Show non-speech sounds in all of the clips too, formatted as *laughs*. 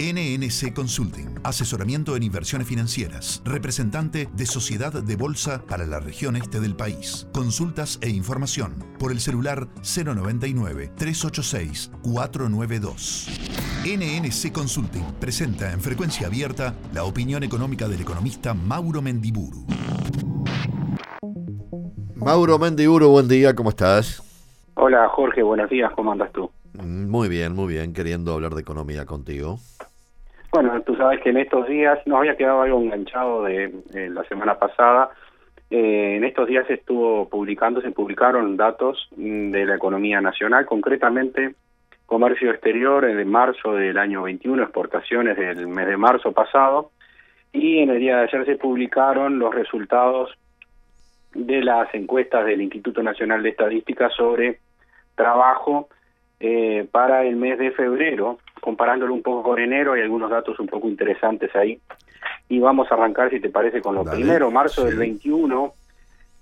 NNC Consulting, asesoramiento en inversiones financieras, representante de Sociedad de Bolsa para la región este del país. Consultas e información por el celular 099-386-492. NNC Consulting presenta en frecuencia abierta la opinión económica del economista Mauro Mendiburu. Mauro Mendiburu, buen día, ¿cómo estás? Hola Jorge, buenos días, ¿cómo andas tú? Mm, muy bien, muy bien, queriendo hablar de economía contigo. Bueno, tú sabes que en estos días nos había quedado algo enganchado de, la semana pasada. Eh, en estos días estuvo publicando, se publicaron datos mm, de la economía nacional, concretamente comercio exterior en marzo del año 21, exportaciones del mes de marzo pasado, y en el día de ayer se publicaron los resultados de las encuestas del Instituto Nacional de Estadística sobre trabajo eh, para el mes de febrero, comparándolo un poco con enero, hay algunos datos un poco interesantes ahí. Y vamos a arrancar, si te parece, con lo primero. Marzo del 21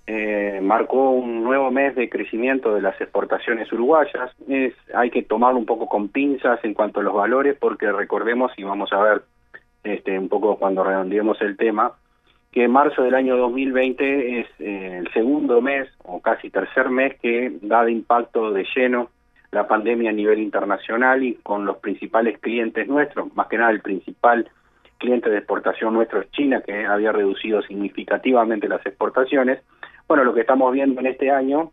eh, marcó un nuevo mes de crecimiento de las exportaciones uruguayas. Es, hay que tomarlo un poco con pinzas en cuanto a los valores, porque recordemos, y vamos a ver este, un poco cuando redondeemos el tema, que marzo del año 2020 es eh, el segundo mes o casi tercer mes que da de impacto de lleno la pandemia a nivel internacional y con los principales clientes nuestros, más que nada el principal cliente de exportación nuestro es China, que había reducido significativamente las exportaciones. Bueno, lo que estamos viendo en este año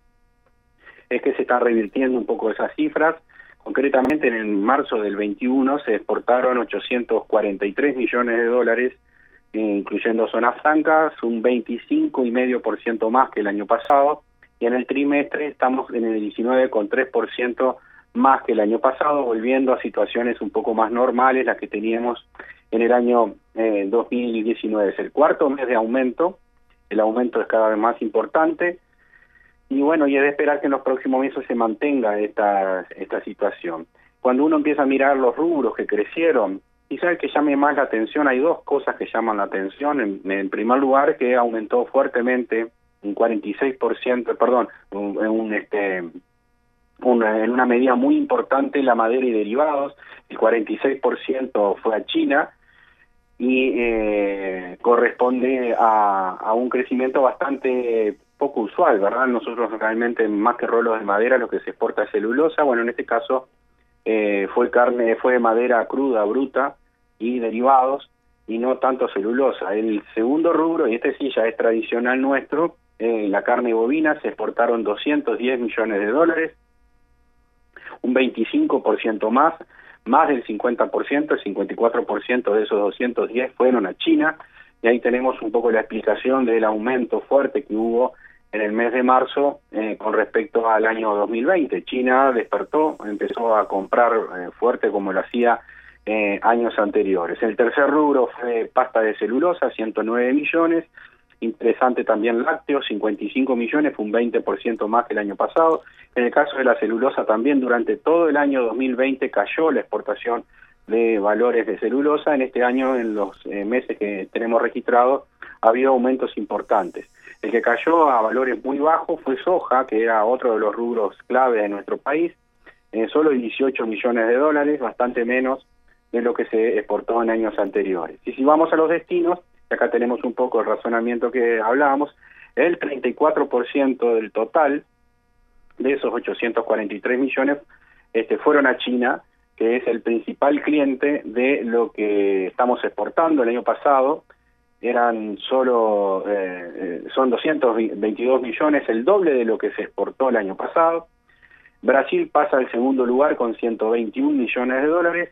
es que se están revirtiendo un poco esas cifras. Concretamente, en marzo del 21 se exportaron 843 millones de dólares, incluyendo zonas francas, un 25,5% más que el año pasado y en el trimestre estamos en el 19,3% más que el año pasado, volviendo a situaciones un poco más normales, las que teníamos en el año eh, 2019. Es el cuarto mes de aumento, el aumento es cada vez más importante y bueno, y es de esperar que en los próximos meses se mantenga esta, esta situación. Cuando uno empieza a mirar los rubros que crecieron, quizás que llame más la atención, hay dos cosas que llaman la atención. En, en primer lugar, que aumentó fuertemente un 46%, perdón, un, este en una medida muy importante la madera y derivados, el 46% fue a China y eh, corresponde a, a un crecimiento bastante poco usual, ¿verdad? Nosotros realmente más que rolos de madera lo que se exporta es celulosa, bueno, en este caso eh, fue carne, fue madera cruda, bruta y derivados y no tanto celulosa. El segundo rubro, y este sí ya es tradicional nuestro, en la carne bovina se exportaron 210 millones de dólares, un 25% más, más del 50%, el 54% de esos 210 fueron a China, y ahí tenemos un poco la explicación del aumento fuerte que hubo en el mes de marzo eh, con respecto al año 2020. China despertó, empezó a comprar eh, fuerte como lo hacía eh, años anteriores. El tercer rubro fue pasta de celulosa, 109 millones, Interesante también lácteos, 55 millones, fue un 20% más que el año pasado. En el caso de la celulosa también durante todo el año 2020 cayó la exportación de valores de celulosa. En este año, en los eh, meses que tenemos registrados, ha habido aumentos importantes. El que cayó a valores muy bajos fue soja, que era otro de los rubros clave de nuestro país, eh, solo 18 millones de dólares, bastante menos de lo que se exportó en años anteriores. Y si vamos a los destinos, acá tenemos un poco el razonamiento que hablábamos, el 34% del total de esos 843 millones este, fueron a China, que es el principal cliente de lo que estamos exportando el año pasado. Eran solo, eh, eh son 222 millones, el doble de lo que se exportó el año pasado. Brasil pasa al segundo lugar con 121 millones de dólares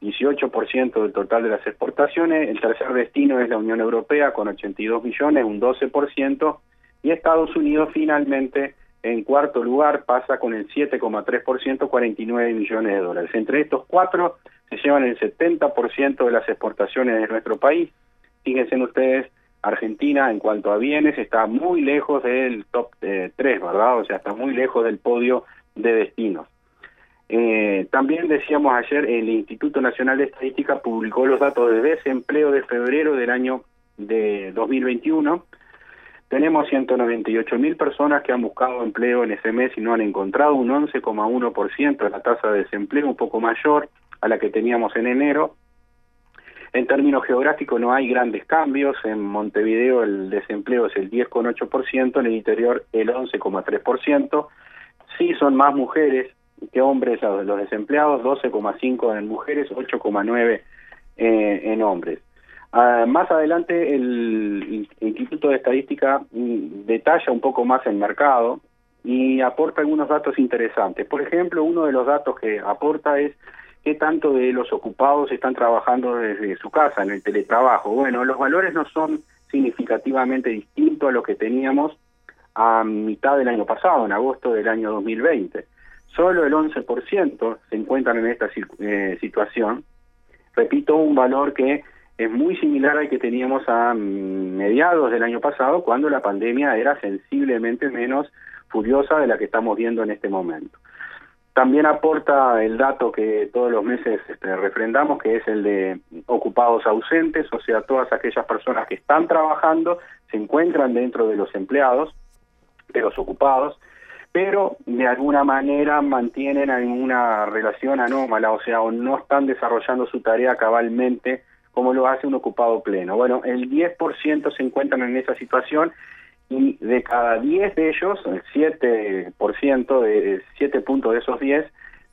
18% del total de las exportaciones, el tercer destino es la Unión Europea con 82 millones, un 12%, y Estados Unidos finalmente en cuarto lugar pasa con el 7,3%, 49 millones de dólares. Entre estos cuatro se llevan el 70% de las exportaciones de nuestro país. Fíjense ustedes, Argentina en cuanto a bienes está muy lejos del top 3, eh, ¿verdad? O sea, está muy lejos del podio de destinos. Eh, también decíamos ayer, el Instituto Nacional de Estadística publicó los datos de desempleo de febrero del año de 2021. Tenemos 198 mil personas que han buscado empleo en ese mes y no han encontrado un 11,1% de la tasa de desempleo, un poco mayor a la que teníamos en enero. En términos geográficos no hay grandes cambios. En Montevideo el desempleo es el 10,8%, en el interior el 11,3%. Sí son más mujeres que hombres los desempleados, 12,5 en mujeres, 8,9 eh, en hombres. Ah, más adelante el Instituto de Estadística mm, detalla un poco más el mercado y aporta algunos datos interesantes. Por ejemplo, uno de los datos que aporta es qué tanto de los ocupados están trabajando desde su casa, en el teletrabajo. Bueno, los valores no son significativamente distintos a los que teníamos a mitad del año pasado, en agosto del año 2020. Solo el 11% se encuentran en esta eh, situación. Repito, un valor que es muy similar al que teníamos a mediados del año pasado, cuando la pandemia era sensiblemente menos furiosa de la que estamos viendo en este momento. También aporta el dato que todos los meses este, refrendamos, que es el de ocupados ausentes, o sea, todas aquellas personas que están trabajando se encuentran dentro de los empleados, de los ocupados, pero de alguna manera mantienen alguna relación anómala, o sea, o no están desarrollando su tarea cabalmente como lo hace un ocupado pleno. Bueno, el 10% se encuentran en esa situación y de cada 10 de ellos, el 7%, de 7 puntos de esos 10,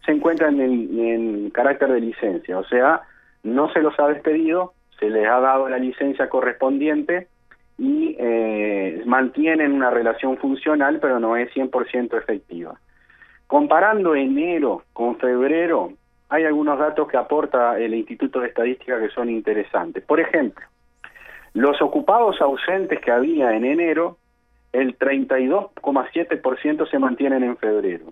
se encuentran en, carácter de licencia, o sea, no se los ha despedido, se les ha dado la licencia correspondiente y eh, mantienen una relación funcional, pero no es 100% efectiva. Comparando enero con febrero, hay algunos datos que aporta el Instituto de Estadística que son interesantes. Por ejemplo, los ocupados ausentes que había en enero el 32,7% se mantienen en febrero.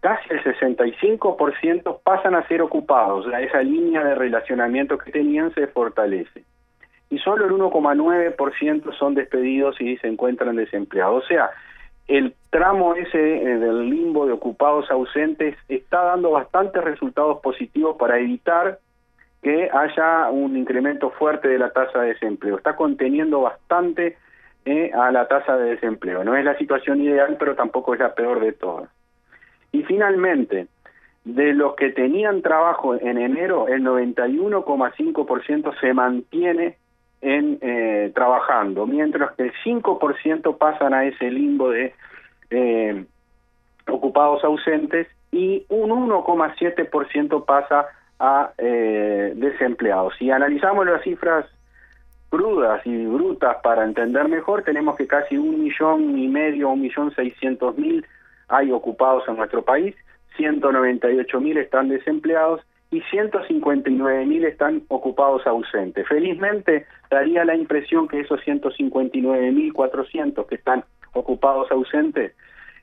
Casi el 65% pasan a ser ocupados, esa línea de relacionamiento que tenían se fortalece. Y solo el 1,9% son despedidos y se encuentran desempleados. O sea, el tramo ese eh, del limbo de ocupados ausentes está dando bastantes resultados positivos para evitar que haya un incremento fuerte de la tasa de desempleo. Está conteniendo bastante eh, a la tasa de desempleo. No es la situación ideal, pero tampoco es la peor de todas. Y finalmente, de los que tenían trabajo en enero, el 91,5% se mantiene en eh, trabajando, mientras que el 5% pasan a ese limbo de eh, ocupados ausentes y un 1,7% pasa a desempleados. Si analizamos las cifras crudas y brutas para entender mejor, tenemos que casi un millón y medio, un millón seiscientos mil hay ocupados en nuestro país, 198 mil están desempleados y 159 mil están ocupados ausentes. Felizmente daría la impresión que esos 159 mil 400 que están ocupados ausentes,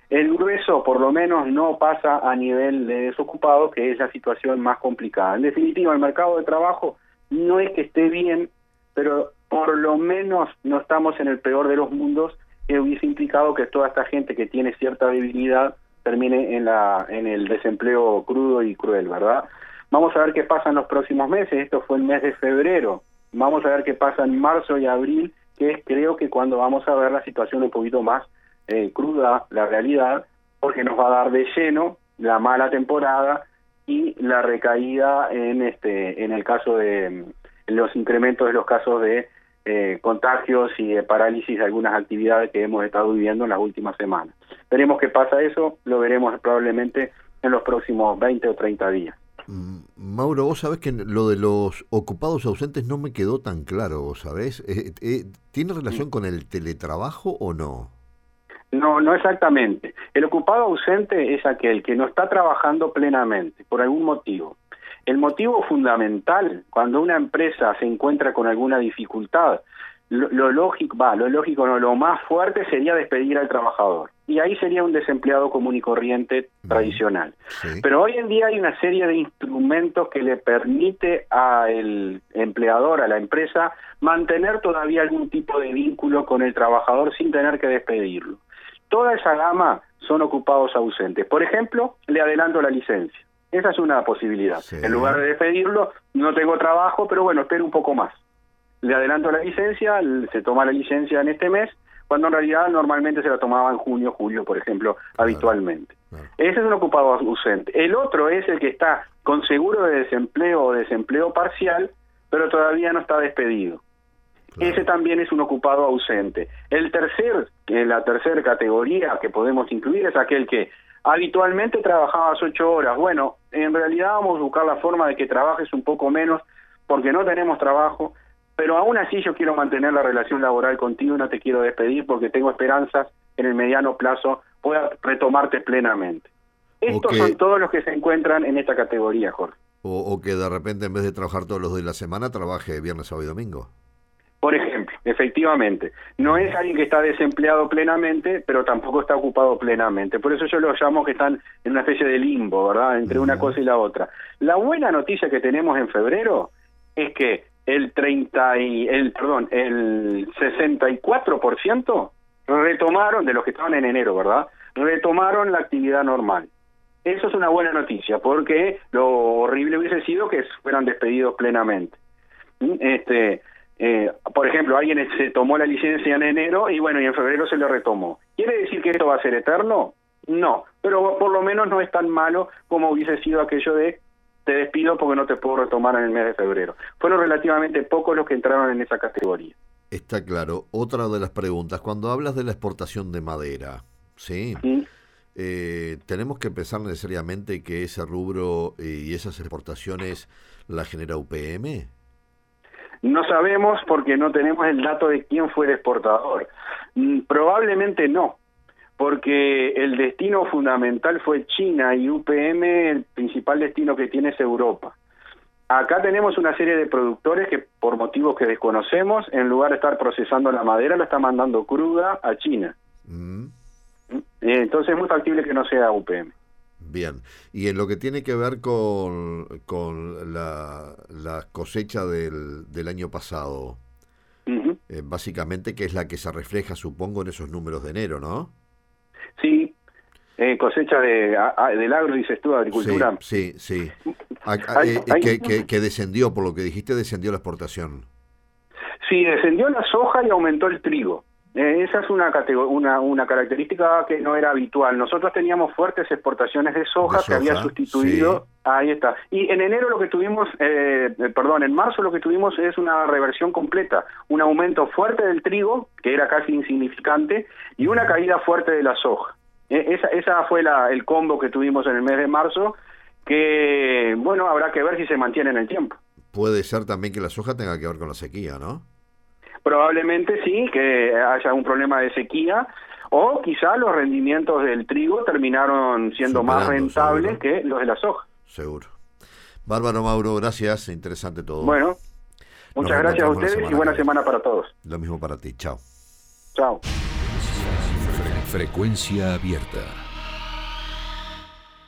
el grueso por lo menos no pasa a nivel de desocupados, que es la situación más complicada. En definitiva, el mercado de trabajo no es que esté bien, pero por lo menos no estamos en el peor de los mundos que hubiese implicado que toda esta gente que tiene cierta debilidad termine en la en el desempleo crudo y cruel, ¿verdad? Vamos a ver qué pasa en los próximos meses, esto fue el mes de febrero, vamos a ver qué pasa en marzo y abril, que es creo que cuando vamos a ver la situación un poquito más eh, cruda, la realidad, porque nos va a dar de lleno la mala temporada y la recaída en este en el caso de los incrementos de los casos de eh, contagios y de parálisis de algunas actividades que hemos estado viviendo en las últimas semanas. Veremos qué pasa eso, lo veremos probablemente en los próximos 20 o 30 días. Mm, Mauro, vos sabés que lo de los ocupados ausentes no me quedó tan claro, ¿sabés? Eh, eh, ¿Tiene relación con el teletrabajo o no? No, no exactamente. El ocupado ausente es aquel que no está trabajando plenamente por algún motivo el motivo fundamental cuando una empresa se encuentra con alguna dificultad, lo, lógico, va, lo lógico no, lo más fuerte sería despedir al trabajador. Y ahí sería un desempleado común y corriente tradicional. Pero hoy en día hay una serie de instrumentos que le permite al empleador, a la empresa, mantener todavía algún tipo de vínculo con el trabajador sin tener que despedirlo. Toda esa gama son ocupados ausentes. Por ejemplo, le adelanto la licencia. Esa es una posibilidad. En lugar de despedirlo, no tengo trabajo, pero bueno, espero un poco más. Le adelanto la licencia, se toma la licencia en este mes, cuando en realidad normalmente se la tomaba en junio, julio, por ejemplo, habitualmente. Ese es un ocupado ausente. El otro es el que está con seguro de desempleo o desempleo parcial, pero todavía no está despedido. Ese también es un ocupado ausente. El tercer, la tercera categoría que podemos incluir es aquel que habitualmente trabajabas ocho horas. Bueno, en realidad vamos a buscar la forma de que trabajes un poco menos porque no tenemos trabajo, pero aún así yo quiero mantener la relación laboral contigo y no te quiero despedir porque tengo esperanzas en el mediano plazo pueda retomarte plenamente. Estos son todos los que se encuentran en esta categoría, Jorge. O, o, que de repente en vez de trabajar todos los días de la semana, trabaje viernes, sábado y domingo. Por ejemplo, efectivamente, no es alguien que está desempleado plenamente, pero tampoco está ocupado plenamente. Por eso yo lo llamo que están en una especie de limbo, ¿verdad? Entre una cosa y la otra. La buena noticia que tenemos en febrero es que el 30 y el perdón, el 64% retomaron de los que estaban en enero, ¿verdad? Retomaron la actividad normal. Eso es una buena noticia, porque lo horrible hubiese sido que fueran despedidos plenamente. ¿Mm? Este, eh, por ejemplo, alguien se tomó la licencia en enero y bueno, y en febrero se le retomó. ¿Quiere decir que esto va a ser eterno? No, pero por lo menos no es tan malo como hubiese sido aquello de te despido porque no te puedo retomar en el mes de febrero. Fueron relativamente pocos los que entraron en esa categoría. Está claro. Otra de las preguntas, cuando hablas de la exportación de madera, ¿sí? Eh, tenemos que pensar necesariamente que ese rubro eh, y esas exportaciones la genera UPM. No sabemos porque no tenemos el dato de quién fue el exportador. Mm, probablemente no, porque el destino fundamental fue China y UPM el principal destino que tiene es Europa. Acá tenemos una serie de productores que por motivos que desconocemos, en lugar de estar procesando la madera, la está mandando cruda a China. Mm. Mm, entonces es muy factible que no sea UPM. Bien, y en lo que tiene que ver con, con la, cosecha del, del, año pasado, eh, básicamente que es la que se refleja, supongo, en esos números de enero, ¿no? Eh, cosecha de, del agro, dices tú, agricultura. Sí, sí, *laughs* eh, que, que, descendió, por lo que dijiste, descendió la exportación. Sí, descendió la soja y aumentó el trigo. Eh, esa es una, una, una característica que no era habitual. Nosotros teníamos fuertes exportaciones de soja, que había sustituido. Ahí está. Y en enero lo que tuvimos, eh, eh, perdón, en marzo lo que tuvimos es una reversión completa, un aumento fuerte del trigo, que era casi insignificante, y una caída fuerte de la soja. Esa, esa fue la, el combo que tuvimos en el mes de marzo, que, bueno, habrá que ver si se mantiene en el tiempo. Puede ser también que la soja tenga que ver con la sequía, ¿no? Probablemente sí, que haya un problema de sequía, o quizá los rendimientos del trigo terminaron siendo más rentables que los de la soja. Seguro. Bárbaro Mauro, gracias, interesante todo. Bueno, muchas gracias a ustedes y buena semana para todos. Lo mismo para ti, chao. Chao. Frecuencia abierta.